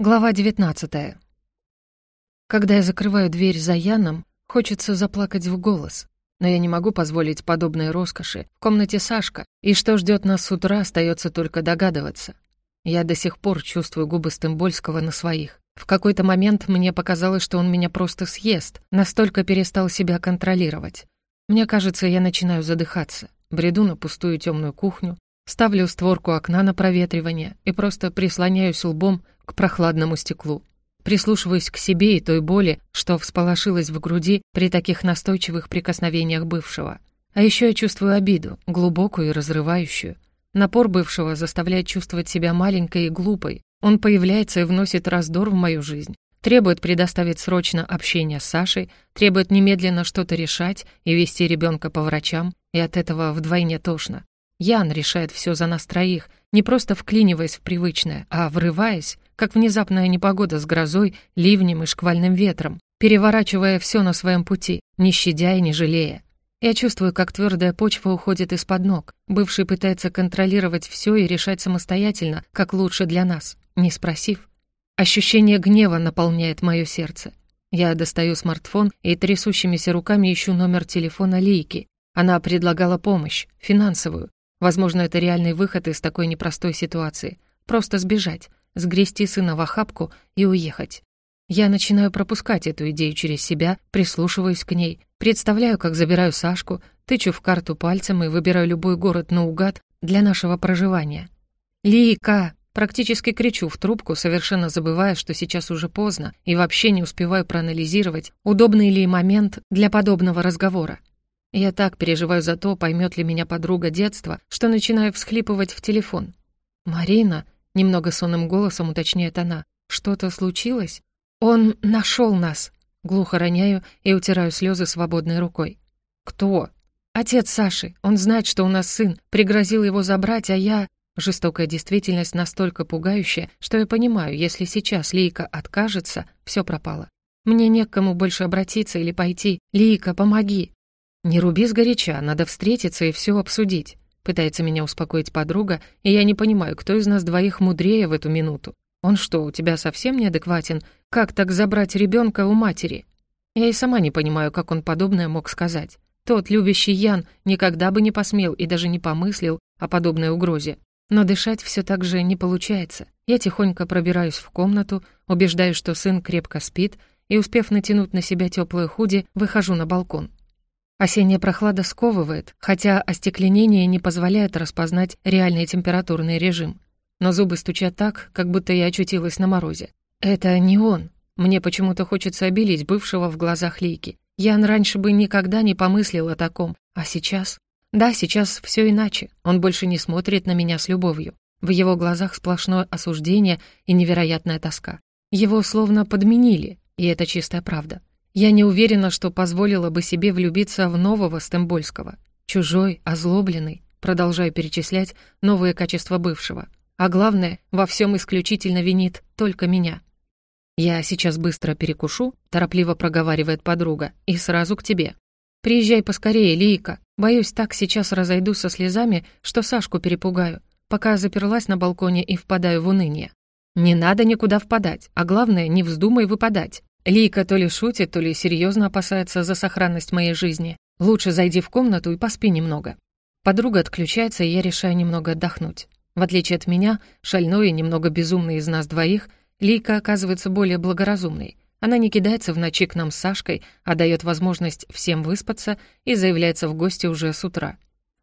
Глава 19 Когда я закрываю дверь за Яном, хочется заплакать в голос. Но я не могу позволить подобной роскоши. В комнате Сашка, и что ждет нас с утра, остается только догадываться. Я до сих пор чувствую губы Стымбольского на своих. В какой-то момент мне показалось, что он меня просто съест, настолько перестал себя контролировать. Мне кажется, я начинаю задыхаться. Бреду на пустую темную кухню, ставлю створку окна на проветривание и просто прислоняюсь лбом к прохладному стеклу. Прислушиваюсь к себе и той боли, что всполошилась в груди при таких настойчивых прикосновениях бывшего. А еще я чувствую обиду, глубокую и разрывающую. Напор бывшего заставляет чувствовать себя маленькой и глупой. Он появляется и вносит раздор в мою жизнь. Требует предоставить срочно общение с Сашей, требует немедленно что-то решать и вести ребенка по врачам, и от этого вдвойне тошно. Ян решает все за нас троих, не просто вклиниваясь в привычное, а врываясь, как внезапная непогода с грозой, ливнем и шквальным ветром, переворачивая все на своем пути, не щадя и не жалея. Я чувствую, как твердая почва уходит из-под ног. Бывший пытается контролировать все и решать самостоятельно, как лучше для нас, не спросив. Ощущение гнева наполняет мое сердце. Я достаю смартфон и трясущимися руками ищу номер телефона Лейки. Она предлагала помощь, финансовую. Возможно, это реальный выход из такой непростой ситуации. Просто сбежать, сгрести сына в охапку и уехать. Я начинаю пропускать эту идею через себя, прислушиваюсь к ней, представляю, как забираю Сашку, тычу в карту пальцем и выбираю любой город наугад для нашего проживания. «Лика!» Практически кричу в трубку, совершенно забывая, что сейчас уже поздно, и вообще не успеваю проанализировать, удобный ли момент для подобного разговора. Я так переживаю за то, поймет ли меня подруга детства, что начинаю всхлипывать в телефон. «Марина», Немного сонным голосом уточняет она. «Что-то случилось?» «Он нашел нас!» Глухо роняю и утираю слезы свободной рукой. «Кто?» «Отец Саши. Он знает, что у нас сын. Пригрозил его забрать, а я...» Жестокая действительность настолько пугающая, что я понимаю, если сейчас Лейка откажется, все пропало. Мне не к кому больше обратиться или пойти. «Лейка, помоги!» «Не руби сгоряча, надо встретиться и все обсудить. Пытается меня успокоить подруга, и я не понимаю, кто из нас двоих мудрее в эту минуту. Он что, у тебя совсем неадекватен? Как так забрать ребенка у матери? Я и сама не понимаю, как он подобное мог сказать. Тот любящий Ян никогда бы не посмел и даже не помыслил о подобной угрозе. Но дышать все так же не получается. Я тихонько пробираюсь в комнату, убеждаюсь, что сын крепко спит, и, успев натянуть на себя теплое худи, выхожу на балкон. Осенняя прохлада сковывает, хотя остекленение не позволяет распознать реальный температурный режим. Но зубы стучат так, как будто я очутилась на морозе. Это не он. Мне почему-то хочется обелить бывшего в глазах Лейки. Ян раньше бы никогда не помыслил о таком, а сейчас... Да, сейчас все иначе. Он больше не смотрит на меня с любовью. В его глазах сплошное осуждение и невероятная тоска. Его словно подменили, и это чистая правда. Я не уверена, что позволила бы себе влюбиться в нового Стембольского. Чужой, озлобленный, продолжаю перечислять новые качества бывшего. А главное, во всем исключительно винит только меня. «Я сейчас быстро перекушу», — торопливо проговаривает подруга, — «и сразу к тебе. Приезжай поскорее, Лийка. Боюсь, так сейчас разойдусь со слезами, что Сашку перепугаю, пока заперлась на балконе и впадаю в уныние. Не надо никуда впадать, а главное, не вздумай выпадать. Лика то ли шутит, то ли серьезно опасается за сохранность моей жизни. Лучше зайди в комнату и поспи немного. Подруга отключается, и я решаю немного отдохнуть. В отличие от меня, шальной и немного безумный из нас двоих, Лика оказывается более благоразумной. Она не кидается в ночи к нам с Сашкой, а дает возможность всем выспаться и заявляется в гости уже с утра.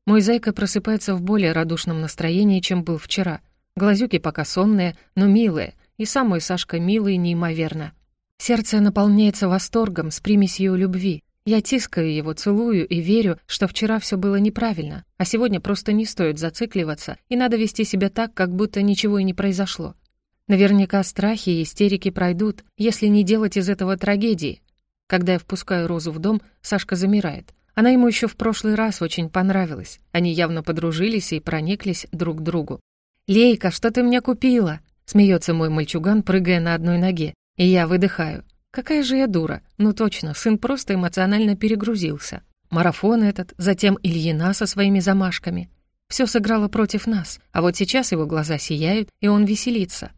Мой зайка просыпается в более радушном настроении, чем был вчера. Глазюки пока сонные, но милые, и сам мой Сашка милый неимоверно. Сердце наполняется восторгом с примесью любви. Я тискаю его, целую и верю, что вчера все было неправильно, а сегодня просто не стоит зацикливаться и надо вести себя так, как будто ничего и не произошло. Наверняка страхи и истерики пройдут, если не делать из этого трагедии. Когда я впускаю Розу в дом, Сашка замирает. Она ему еще в прошлый раз очень понравилась. Они явно подружились и прониклись друг к другу. «Лейка, что ты мне купила?» — смеется мой мальчуган, прыгая на одной ноге. И я выдыхаю. Какая же я дура. Ну точно, сын просто эмоционально перегрузился. Марафон этот, затем Ильина со своими замашками. Все сыграло против нас, а вот сейчас его глаза сияют, и он веселится.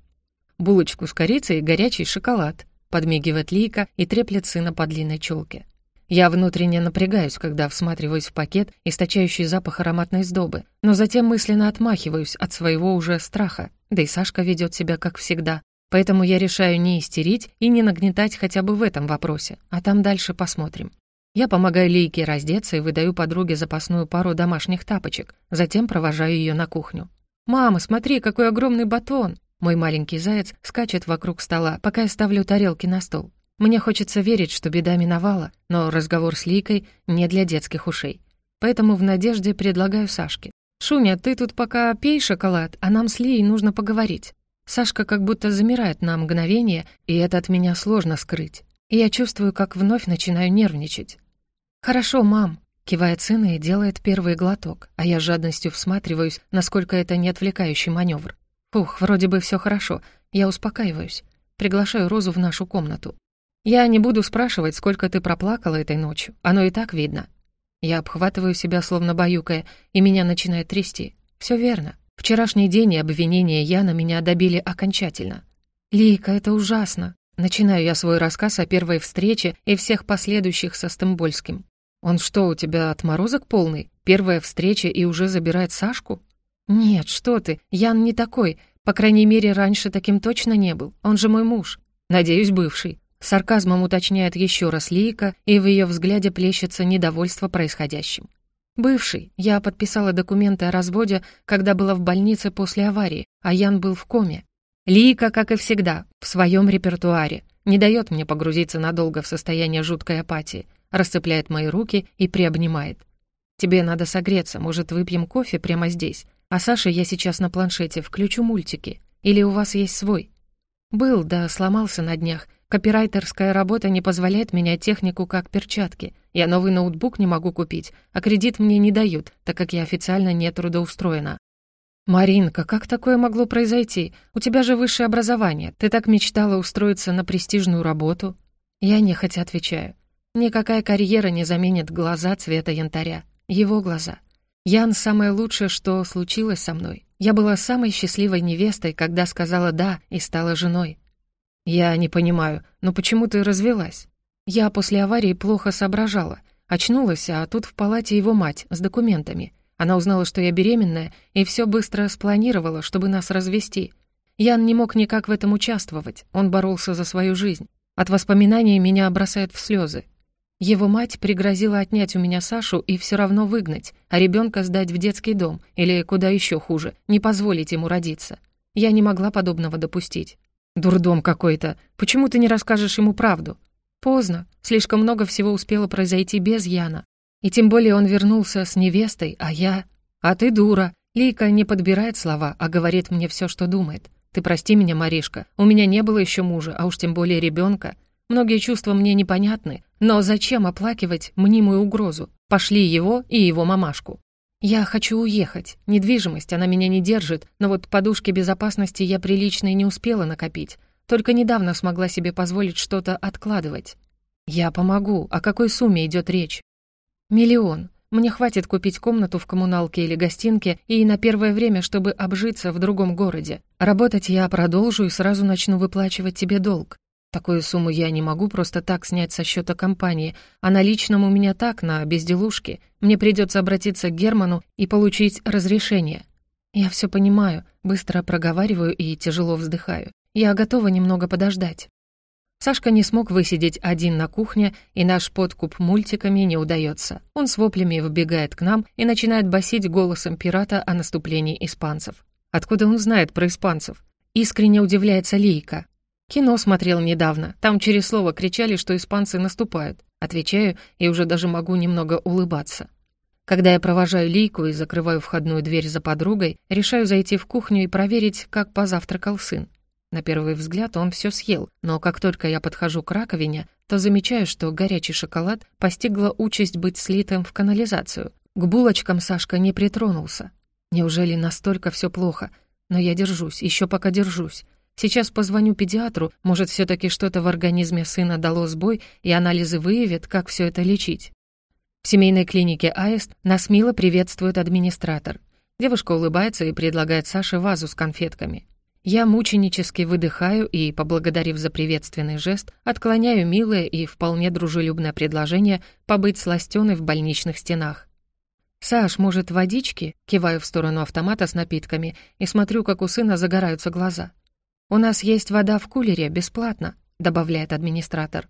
булочку с корицей и горячий шоколад», подмигивает Лика и треплет сына по длинной челке. Я внутренне напрягаюсь, когда всматриваюсь в пакет, источающий запах ароматной сдобы, но затем мысленно отмахиваюсь от своего уже страха, да и Сашка ведет себя как всегда. Поэтому я решаю не истерить и не нагнетать хотя бы в этом вопросе, а там дальше посмотрим. Я помогаю Лейке раздеться и выдаю подруге запасную пару домашних тапочек, затем провожаю ее на кухню. «Мама, смотри, какой огромный батон!» Мой маленький заяц скачет вокруг стола, пока я ставлю тарелки на стол. Мне хочется верить, что беда миновала, но разговор с Ликой не для детских ушей. Поэтому в надежде предлагаю Сашке. «Шуня, ты тут пока пей шоколад, а нам с Лией нужно поговорить». Сашка как будто замирает на мгновение, и это от меня сложно скрыть. И я чувствую, как вновь начинаю нервничать. «Хорошо, мам», — кивает сын и делает первый глоток, а я жадностью всматриваюсь, насколько это не отвлекающий маневр. Фух, вроде бы все хорошо, я успокаиваюсь. Приглашаю Розу в нашу комнату. Я не буду спрашивать, сколько ты проплакала этой ночью, оно и так видно. Я обхватываю себя, словно баюкая, и меня начинает трясти. Все верно. Вчерашний день и обвинения Яна меня добили окончательно. «Лика, это ужасно!» Начинаю я свой рассказ о первой встрече и всех последующих со Стымбольским. «Он что, у тебя отморозок полный? Первая встреча и уже забирает Сашку?» «Нет, что ты, Ян не такой. По крайней мере, раньше таким точно не был. Он же мой муж. Надеюсь, бывший». Сарказмом уточняет еще раз Лика, и в ее взгляде плещется недовольство происходящим. «Бывший. Я подписала документы о разводе, когда была в больнице после аварии, а Ян был в коме. Лика, как и всегда, в своем репертуаре. Не дает мне погрузиться надолго в состояние жуткой апатии, расцепляет мои руки и приобнимает. Тебе надо согреться, может, выпьем кофе прямо здесь. А Саше я сейчас на планшете включу мультики. Или у вас есть свой? Был, да сломался на днях. Копирайтерская работа не позволяет менять технику как перчатки. Я новый ноутбук не могу купить, а кредит мне не дают, так как я официально не трудоустроена. «Маринка, как такое могло произойти? У тебя же высшее образование. Ты так мечтала устроиться на престижную работу?» Я нехотя отвечаю. Никакая карьера не заменит глаза цвета янтаря. Его глаза. Ян — самое лучшее, что случилось со мной. Я была самой счастливой невестой, когда сказала «да» и стала женой. Я не понимаю, но почему ты развелась? Я после аварии плохо соображала. Очнулась, а тут в палате его мать с документами. Она узнала, что я беременная, и все быстро спланировала, чтобы нас развести. Ян не мог никак в этом участвовать, он боролся за свою жизнь. От воспоминаний меня бросает в слезы. Его мать пригрозила отнять у меня Сашу и все равно выгнать, а ребенка сдать в детский дом, или, куда еще хуже, не позволить ему родиться. Я не могла подобного допустить. «Дурдом какой-то. Почему ты не расскажешь ему правду?» «Поздно. Слишком много всего успело произойти без Яна. И тем более он вернулся с невестой, а я... А ты дура. Лейка не подбирает слова, а говорит мне все, что думает. Ты прости меня, Маришка. У меня не было еще мужа, а уж тем более ребенка. Многие чувства мне непонятны, но зачем оплакивать мнимую угрозу? Пошли его и его мамашку. Я хочу уехать. Недвижимость, она меня не держит, но вот подушки безопасности я приличные не успела накопить. Только недавно смогла себе позволить что-то откладывать. Я помогу. О какой сумме идет речь? Миллион. Мне хватит купить комнату в коммуналке или гостинке и на первое время, чтобы обжиться в другом городе. Работать я продолжу и сразу начну выплачивать тебе долг. Такую сумму я не могу просто так снять со счета компании, а наличным у меня так, на безделушки. Мне придется обратиться к Герману и получить разрешение. Я все понимаю, быстро проговариваю и тяжело вздыхаю. Я готова немного подождать. Сашка не смог высидеть один на кухне, и наш подкуп мультиками не удается. Он с воплями выбегает к нам и начинает басить голосом пирата о наступлении испанцев. Откуда он знает про испанцев? Искренне удивляется Лейка. Кино смотрел недавно. Там через слово кричали, что испанцы наступают. Отвечаю и уже даже могу немного улыбаться. Когда я провожаю Лейку и закрываю входную дверь за подругой, решаю зайти в кухню и проверить, как позавтракал сын. На первый взгляд он все съел, но как только я подхожу к раковине, то замечаю, что горячий шоколад постигла участь быть слитым в канализацию. К булочкам Сашка не притронулся. Неужели настолько все плохо? Но я держусь, еще пока держусь. Сейчас позвоню педиатру, может, все таки что-то в организме сына дало сбой, и анализы выявят, как все это лечить. В семейной клинике «Аист» нас мило приветствует администратор. Девушка улыбается и предлагает Саше вазу с конфетками. Я мученически выдыхаю и, поблагодарив за приветственный жест, отклоняю милое и вполне дружелюбное предложение побыть сластёной в больничных стенах. «Саш, может, водички?» Киваю в сторону автомата с напитками и смотрю, как у сына загораются глаза. «У нас есть вода в кулере, бесплатно», — добавляет администратор.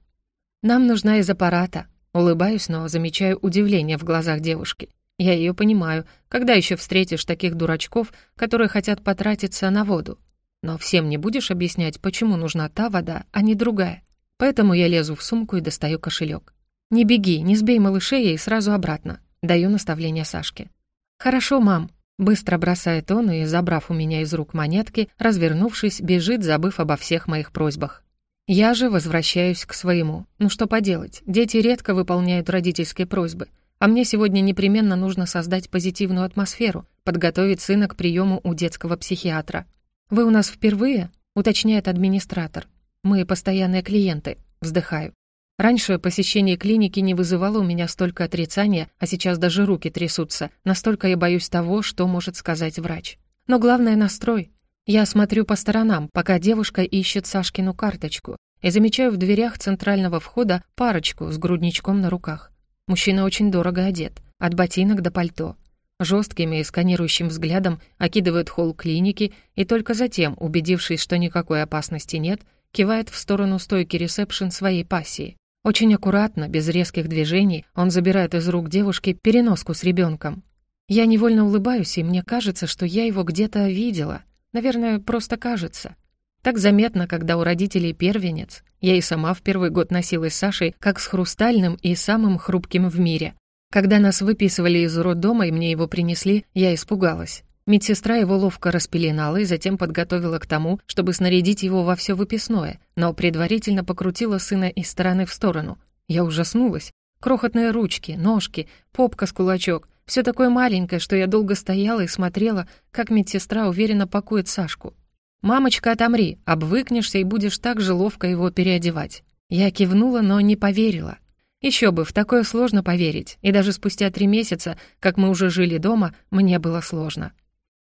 «Нам нужна из аппарата». Улыбаюсь, но замечаю удивление в глазах девушки. Я ее понимаю, когда еще встретишь таких дурачков, которые хотят потратиться на воду. Но всем не будешь объяснять, почему нужна та вода, а не другая. Поэтому я лезу в сумку и достаю кошелек. «Не беги, не сбей малышей и сразу обратно», — даю наставление Сашке. «Хорошо, мам», — быстро бросает он и, забрав у меня из рук монетки, развернувшись, бежит, забыв обо всех моих просьбах. Я же возвращаюсь к своему. Ну что поделать, дети редко выполняют родительские просьбы, а мне сегодня непременно нужно создать позитивную атмосферу, подготовить сына к приему у детского психиатра. «Вы у нас впервые?» — уточняет администратор. «Мы постоянные клиенты», — вздыхаю. Раньше посещение клиники не вызывало у меня столько отрицания, а сейчас даже руки трясутся. Настолько я боюсь того, что может сказать врач. Но главное — настрой. Я смотрю по сторонам, пока девушка ищет Сашкину карточку, и замечаю в дверях центрального входа парочку с грудничком на руках. Мужчина очень дорого одет, от ботинок до пальто. Жестким и сканирующим взглядом окидывает холл клиники и только затем, убедившись, что никакой опасности нет, кивает в сторону стойки ресепшн своей пассии. Очень аккуратно, без резких движений, он забирает из рук девушки переноску с ребенком. Я невольно улыбаюсь, и мне кажется, что я его где-то видела. Наверное, просто кажется. Так заметно, когда у родителей первенец. Я и сама в первый год носилась с Сашей как с хрустальным и самым хрупким в мире. Когда нас выписывали из роддома и мне его принесли, я испугалась. Медсестра его ловко распеленала и затем подготовила к тому, чтобы снарядить его во все выписное, но предварительно покрутила сына из стороны в сторону. Я ужаснулась. Крохотные ручки, ножки, попка с кулачок. Все такое маленькое, что я долго стояла и смотрела, как медсестра уверенно пакует Сашку. «Мамочка, отомри, обвыкнешься и будешь так же ловко его переодевать». Я кивнула, но не поверила. Еще бы, в такое сложно поверить, и даже спустя три месяца, как мы уже жили дома, мне было сложно.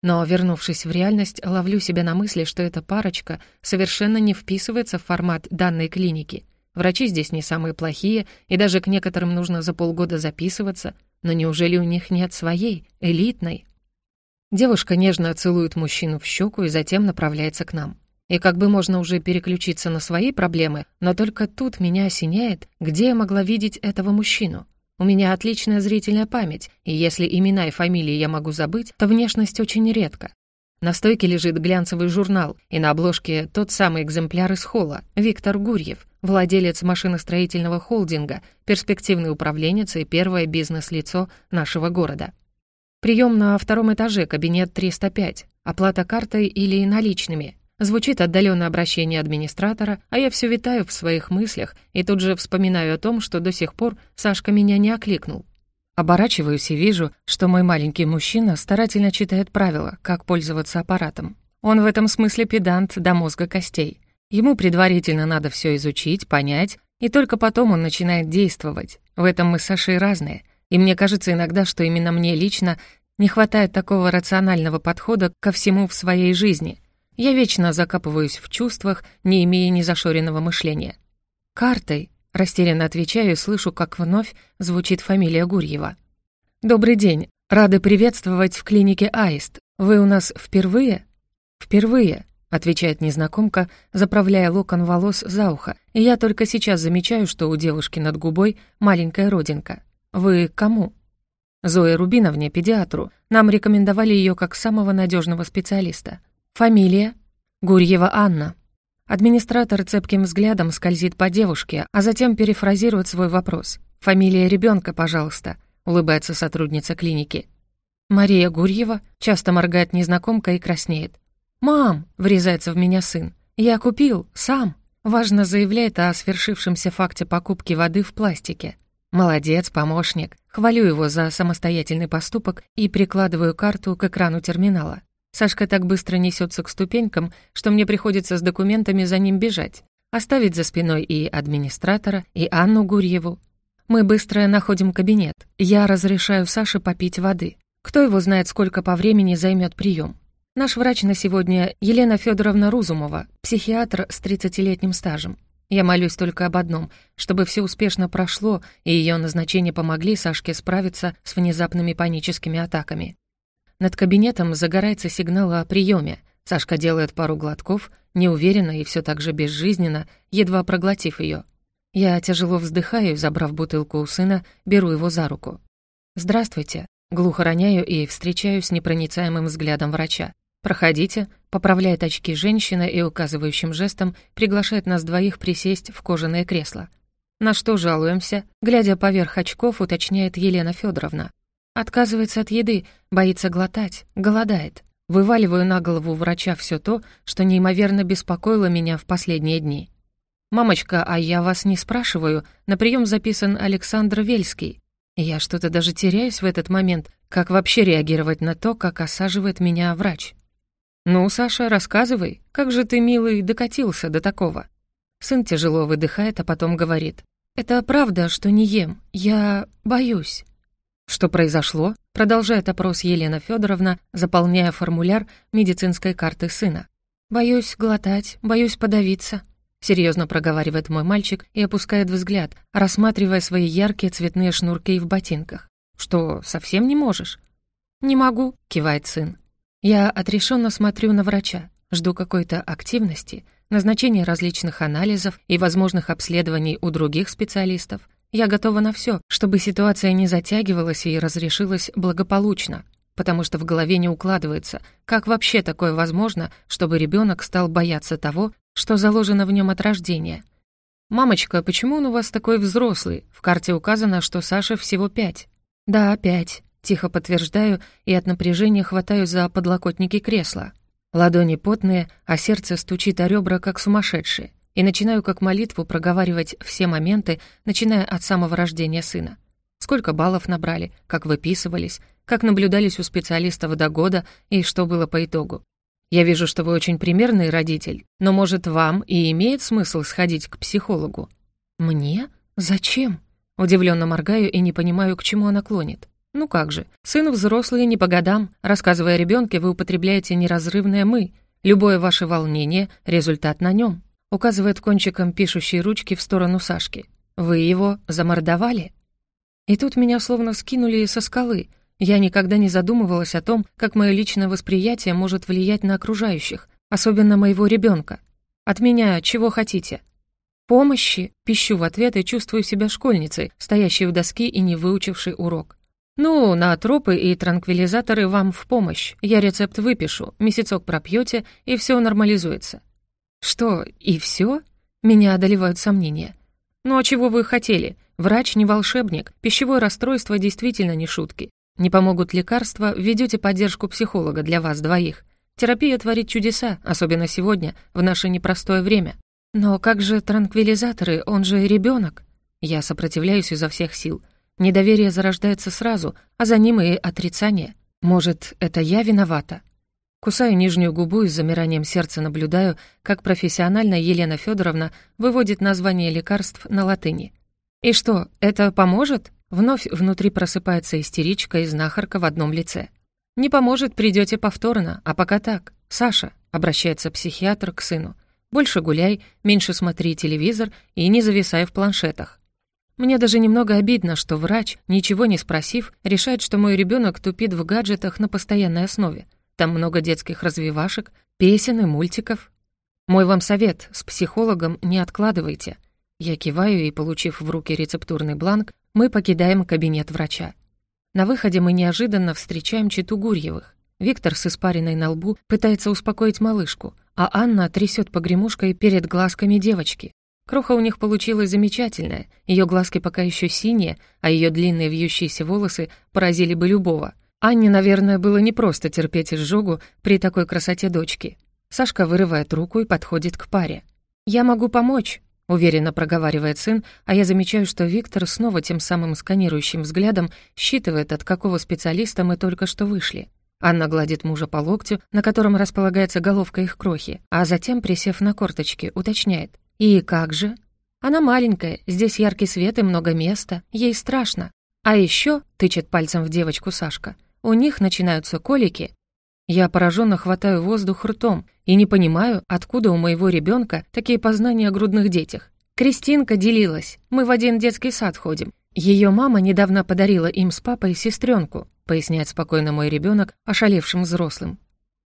Но, вернувшись в реальность, ловлю себя на мысли, что эта парочка совершенно не вписывается в формат данной клиники. Врачи здесь не самые плохие, и даже к некоторым нужно за полгода записываться, но неужели у них нет своей, элитной? Девушка нежно целует мужчину в щеку и затем направляется к нам. И как бы можно уже переключиться на свои проблемы, но только тут меня осеняет, где я могла видеть этого мужчину. У меня отличная зрительная память, и если имена и фамилии я могу забыть, то внешность очень редко. На стойке лежит глянцевый журнал, и на обложке тот самый экземпляр из холла, Виктор Гурьев, владелец машиностроительного холдинга, перспективный управленец и первое бизнес-лицо нашего города. Прием на втором этаже, кабинет 305, оплата картой или наличными, Звучит отдаленное обращение администратора, а я все витаю в своих мыслях и тут же вспоминаю о том, что до сих пор Сашка меня не окликнул. Оборачиваюсь и вижу, что мой маленький мужчина старательно читает правила, как пользоваться аппаратом. Он в этом смысле педант до мозга костей. Ему предварительно надо все изучить, понять, и только потом он начинает действовать. В этом мы с Сашей разные. И мне кажется иногда, что именно мне лично не хватает такого рационального подхода ко всему в своей жизни — я вечно закапываюсь в чувствах, не имея незашоренного мышления. «Картой», — растерянно отвечаю слышу, как вновь звучит фамилия Гурьева. «Добрый день. Рады приветствовать в клинике Аист. Вы у нас впервые?» «Впервые», — отвечает незнакомка, заправляя локон волос за ухо, и я только сейчас замечаю, что у девушки над губой маленькая родинка. «Вы кому?» Зоя Рубиновне, педиатру. Нам рекомендовали ее как самого надежного специалиста. Фамилия? Гурьева Анна. Администратор цепким взглядом скользит по девушке, а затем перефразирует свой вопрос. «Фамилия ребенка, пожалуйста», — улыбается сотрудница клиники. «Мария Гурьева?» — часто моргает незнакомка и краснеет. «Мам!» — врезается в меня сын. «Я купил, сам!» Важно заявляет о свершившемся факте покупки воды в пластике. «Молодец, помощник!» Хвалю его за самостоятельный поступок и прикладываю карту к экрану терминала. Сашка так быстро несется к ступенькам, что мне приходится с документами за ним бежать. Оставить за спиной и администратора, и Анну Гурьеву. Мы быстро находим кабинет. Я разрешаю Саше попить воды. Кто его знает, сколько по времени займет прием. Наш врач на сегодня Елена Федоровна Рузумова, психиатр с 30-летним стажем. Я молюсь только об одном, чтобы все успешно прошло, и ее назначения помогли Сашке справиться с внезапными паническими атаками. Над кабинетом загорается сигнал о приеме. Сашка делает пару глотков, неуверенно и все так же безжизненно, едва проглотив ее. Я тяжело вздыхаю, забрав бутылку у сына, беру его за руку. «Здравствуйте», глухо роняю и встречаюсь с непроницаемым взглядом врача. «Проходите», поправляет очки женщина и указывающим жестом приглашает нас двоих присесть в кожаное кресло. «На что жалуемся?» Глядя поверх очков, уточняет Елена Федоровна. Отказывается от еды, боится глотать, голодает. Вываливаю на голову врача все то, что неимоверно беспокоило меня в последние дни. «Мамочка, а я вас не спрашиваю, на прием записан Александр Вельский. Я что-то даже теряюсь в этот момент, как вообще реагировать на то, как осаживает меня врач. «Ну, Саша, рассказывай, как же ты, милый, докатился до такого?» Сын тяжело выдыхает, а потом говорит. «Это правда, что не ем. Я боюсь». «Что произошло?» — продолжает опрос Елена Федоровна, заполняя формуляр медицинской карты сына. «Боюсь глотать, боюсь подавиться», — серьезно проговаривает мой мальчик и опускает взгляд, рассматривая свои яркие цветные шнурки в ботинках. «Что, совсем не можешь?» «Не могу», — кивает сын. Я отрешенно смотрю на врача, жду какой-то активности, назначения различных анализов и возможных обследований у других специалистов. Я готова на все, чтобы ситуация не затягивалась и разрешилась благополучно, потому что в голове не укладывается, как вообще такое возможно, чтобы ребенок стал бояться того, что заложено в нем от рождения. «Мамочка, почему он у вас такой взрослый? В карте указано, что Саше всего пять». «Да, пять. Тихо подтверждаю и от напряжения хватаю за подлокотники кресла. Ладони потные, а сердце стучит о ребра, как сумасшедшие. И начинаю как молитву проговаривать все моменты, начиная от самого рождения сына. Сколько баллов набрали, как выписывались, как наблюдались у специалистов до года и что было по итогу. Я вижу, что вы очень примерный родитель, но, может, вам и имеет смысл сходить к психологу? Мне? Зачем? Удивленно моргаю и не понимаю, к чему она клонит. Ну как же, сын взрослый не по годам. Рассказывая ребенке, вы употребляете неразрывное «мы». Любое ваше волнение — результат на нем. Указывает кончиком пишущей ручки в сторону Сашки. Вы его замордовали? И тут меня словно скинули со скалы. Я никогда не задумывалась о том, как мое личное восприятие может влиять на окружающих, особенно моего ребенка. От меня чего хотите? Помощи, пищу в ответ и чувствую себя школьницей, стоящей у доски и не выучившей урок. «Ну, на тропы и транквилизаторы вам в помощь. Я рецепт выпишу, месяцок пропьете, и все нормализуется». «Что, и все? Меня одолевают сомнения. «Ну а чего вы хотели? Врач не волшебник, пищевое расстройство действительно не шутки. Не помогут лекарства, введете поддержку психолога для вас двоих. Терапия творит чудеса, особенно сегодня, в наше непростое время. Но как же транквилизаторы, он же ребенок. Я сопротивляюсь изо всех сил. Недоверие зарождается сразу, а за ним и отрицание. Может, это я виновата? Кусаю нижнюю губу и с замиранием сердца наблюдаю, как профессионально Елена Федоровна выводит название лекарств на латыни. «И что, это поможет?» Вновь внутри просыпается истеричка и знахарка в одном лице. «Не поможет, придете повторно, а пока так. Саша», — обращается психиатр к сыну, «больше гуляй, меньше смотри телевизор и не зависай в планшетах. Мне даже немного обидно, что врач, ничего не спросив, решает, что мой ребенок тупит в гаджетах на постоянной основе. Там много детских развивашек, песен и мультиков. Мой вам совет, с психологом не откладывайте. Я киваю и, получив в руки рецептурный бланк, мы покидаем кабинет врача. На выходе мы неожиданно встречаем читу Гурьевых. Виктор с испариной на лбу пытается успокоить малышку, а Анна трясет погремушкой перед глазками девочки. Кроха у них получилась замечательная, ее глазки пока еще синие, а ее длинные вьющиеся волосы поразили бы любого. Анне, наверное, было непросто терпеть изжогу при такой красоте дочки. Сашка вырывает руку и подходит к паре. «Я могу помочь», — уверенно проговаривает сын, а я замечаю, что Виктор снова тем самым сканирующим взглядом считывает, от какого специалиста мы только что вышли. Анна гладит мужа по локтю, на котором располагается головка их крохи, а затем, присев на корточки, уточняет. «И как же?» «Она маленькая, здесь яркий свет и много места, ей страшно. А еще, тычет пальцем в девочку Сашка, у них начинаются колики». Я пораженно хватаю воздух ртом и не понимаю, откуда у моего ребенка такие познания о грудных детях. Кристинка делилась. Мы в один детский сад ходим. Ее мама недавно подарила им с папой сестренку, поясняет спокойно мой ребенок, ошалевшим взрослым.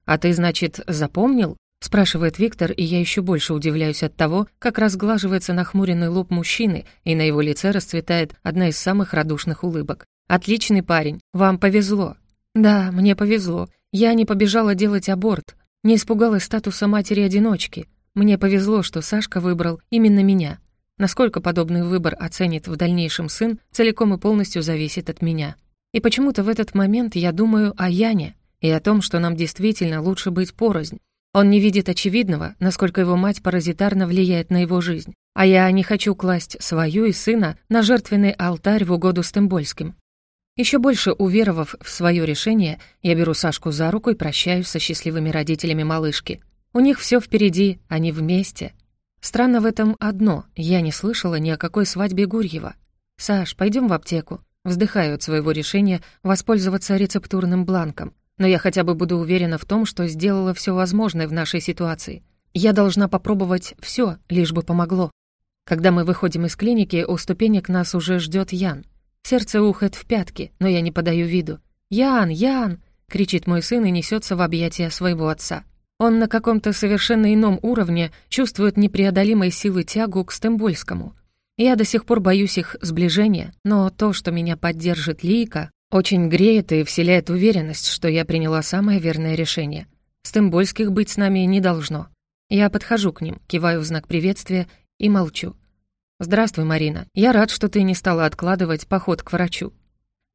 А ты, значит, запомнил? спрашивает Виктор, и я еще больше удивляюсь от того, как разглаживается нахмуренный лоб мужчины, и на его лице расцветает одна из самых радушных улыбок. Отличный парень, вам повезло. Да, мне повезло. Я не побежала делать аборт, не испугалась статуса матери-одиночки. Мне повезло, что Сашка выбрал именно меня. Насколько подобный выбор оценит в дальнейшем сын, целиком и полностью зависит от меня. И почему-то в этот момент я думаю о Яне и о том, что нам действительно лучше быть порознь. Он не видит очевидного, насколько его мать паразитарно влияет на его жизнь. А я не хочу класть свою и сына на жертвенный алтарь в угоду Стембольским. Еще больше уверовав в свое решение, я беру Сашку за руку и прощаюсь со счастливыми родителями малышки. У них все впереди, они вместе. Странно в этом одно, я не слышала ни о какой свадьбе Гурьева. «Саш, пойдем в аптеку». Вздыхаю от своего решения воспользоваться рецептурным бланком. Но я хотя бы буду уверена в том, что сделала все возможное в нашей ситуации. Я должна попробовать все, лишь бы помогло. Когда мы выходим из клиники, у ступенек нас уже ждет Ян. Сердце ухает в пятки, но я не подаю виду. «Ян! Ян!» — кричит мой сын и несется в объятия своего отца. Он на каком-то совершенно ином уровне чувствует непреодолимой силы тягу к Стембольскому. Я до сих пор боюсь их сближения, но то, что меня поддержит Лика, очень греет и вселяет уверенность, что я приняла самое верное решение. Стембольских быть с нами не должно. Я подхожу к ним, киваю в знак приветствия и молчу. «Здравствуй, Марина. Я рад, что ты не стала откладывать поход к врачу.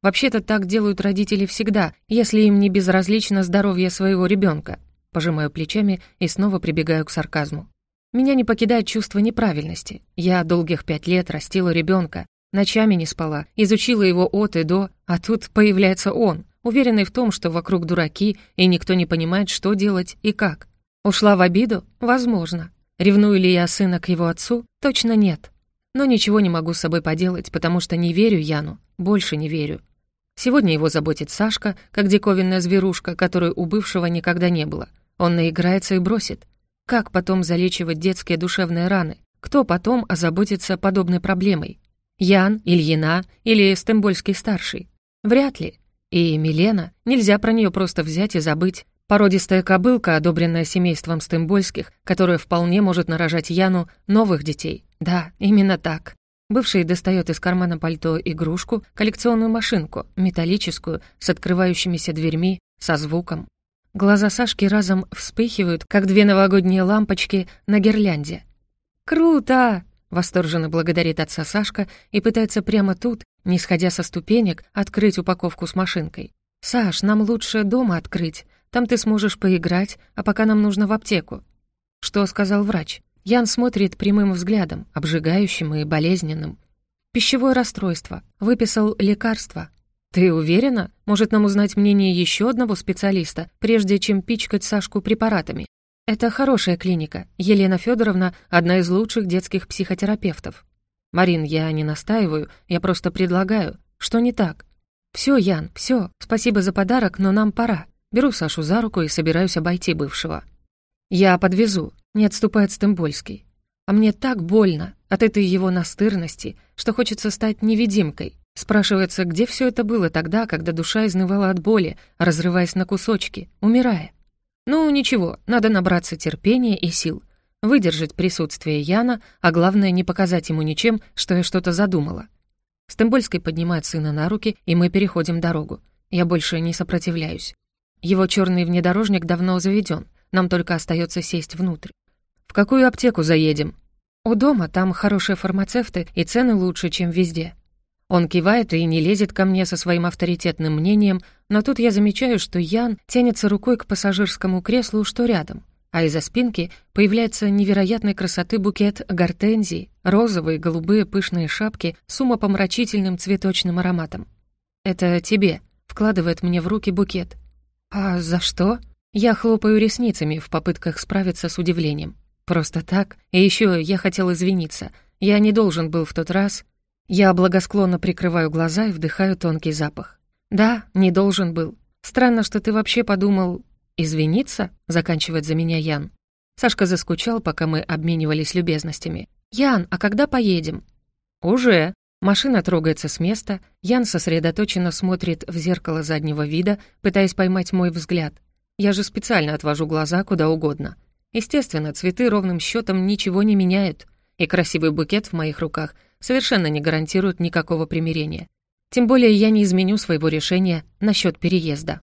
Вообще-то так делают родители всегда, если им не безразлично здоровье своего ребенка. Пожимаю плечами и снова прибегаю к сарказму. Меня не покидает чувство неправильности. Я долгих пять лет растила ребенка, ночами не спала, изучила его от и до, а тут появляется он, уверенный в том, что вокруг дураки, и никто не понимает, что делать и как. Ушла в обиду? Возможно. Ревную ли я сына к его отцу? Точно нет. Но ничего не могу с собой поделать, потому что не верю Яну, больше не верю. Сегодня его заботит Сашка, как диковинная зверушка, которой у бывшего никогда не было. Он наиграется и бросит. Как потом залечивать детские душевные раны? Кто потом озаботится подобной проблемой? Ян, Ильина или Стембольский-старший? Вряд ли. И Милена, нельзя про нее просто взять и забыть. Породистая кобылка, одобренная семейством Стембольских, которая вполне может нарожать Яну новых детей. Да, именно так. Бывший достает из кармана пальто игрушку, коллекционную машинку, металлическую, с открывающимися дверьми, со звуком. Глаза Сашки разом вспыхивают, как две новогодние лампочки на гирлянде. «Круто!» — восторженно благодарит отца Сашка и пытается прямо тут, не сходя со ступенек, открыть упаковку с машинкой. «Саш, нам лучше дома открыть. Там ты сможешь поиграть, а пока нам нужно в аптеку». «Что сказал врач?» Ян смотрит прямым взглядом, обжигающим и болезненным. Пищевое расстройство. Выписал лекарство. Ты уверена? Может нам узнать мнение еще одного специалиста, прежде чем пичкать Сашку препаратами? Это хорошая клиника. Елена Федоровна одна из лучших детских психотерапевтов. Марин, я не настаиваю, я просто предлагаю. Что не так? Все, Ян, все. Спасибо за подарок, но нам пора. Беру Сашу за руку и собираюсь обойти бывшего. Я подвезу. Не отступает Стембольский. А мне так больно от этой его настырности, что хочется стать невидимкой. Спрашивается, где все это было тогда, когда душа изнывала от боли, разрываясь на кусочки, умирая. Ну, ничего, надо набраться терпения и сил, выдержать присутствие Яна, а главное, не показать ему ничем, что я что-то задумала. Стембольский поднимает сына на руки, и мы переходим дорогу. Я больше не сопротивляюсь. Его черный внедорожник давно заведен, нам только остается сесть внутрь. «В какую аптеку заедем?» «У дома, там хорошие фармацевты, и цены лучше, чем везде». Он кивает и не лезет ко мне со своим авторитетным мнением, но тут я замечаю, что Ян тянется рукой к пассажирскому креслу, что рядом, а из-за спинки появляется невероятной красоты букет гортензий, розовые, голубые пышные шапки с умопомрачительным цветочным ароматом. «Это тебе», — вкладывает мне в руки букет. «А за что?» Я хлопаю ресницами в попытках справиться с удивлением. Просто так. И еще я хотел извиниться. Я не должен был в тот раз. Я благосклонно прикрываю глаза и вдыхаю тонкий запах. Да, не должен был. Странно, что ты вообще подумал... «Извиниться?» — заканчивает за меня Ян. Сашка заскучал, пока мы обменивались любезностями. «Ян, а когда поедем?» «Уже». Машина трогается с места, Ян сосредоточенно смотрит в зеркало заднего вида, пытаясь поймать мой взгляд. Я же специально отвожу глаза куда угодно. Естественно, цветы ровным счетом ничего не меняют, и красивый букет в моих руках совершенно не гарантирует никакого примирения. Тем более я не изменю своего решения насчет переезда.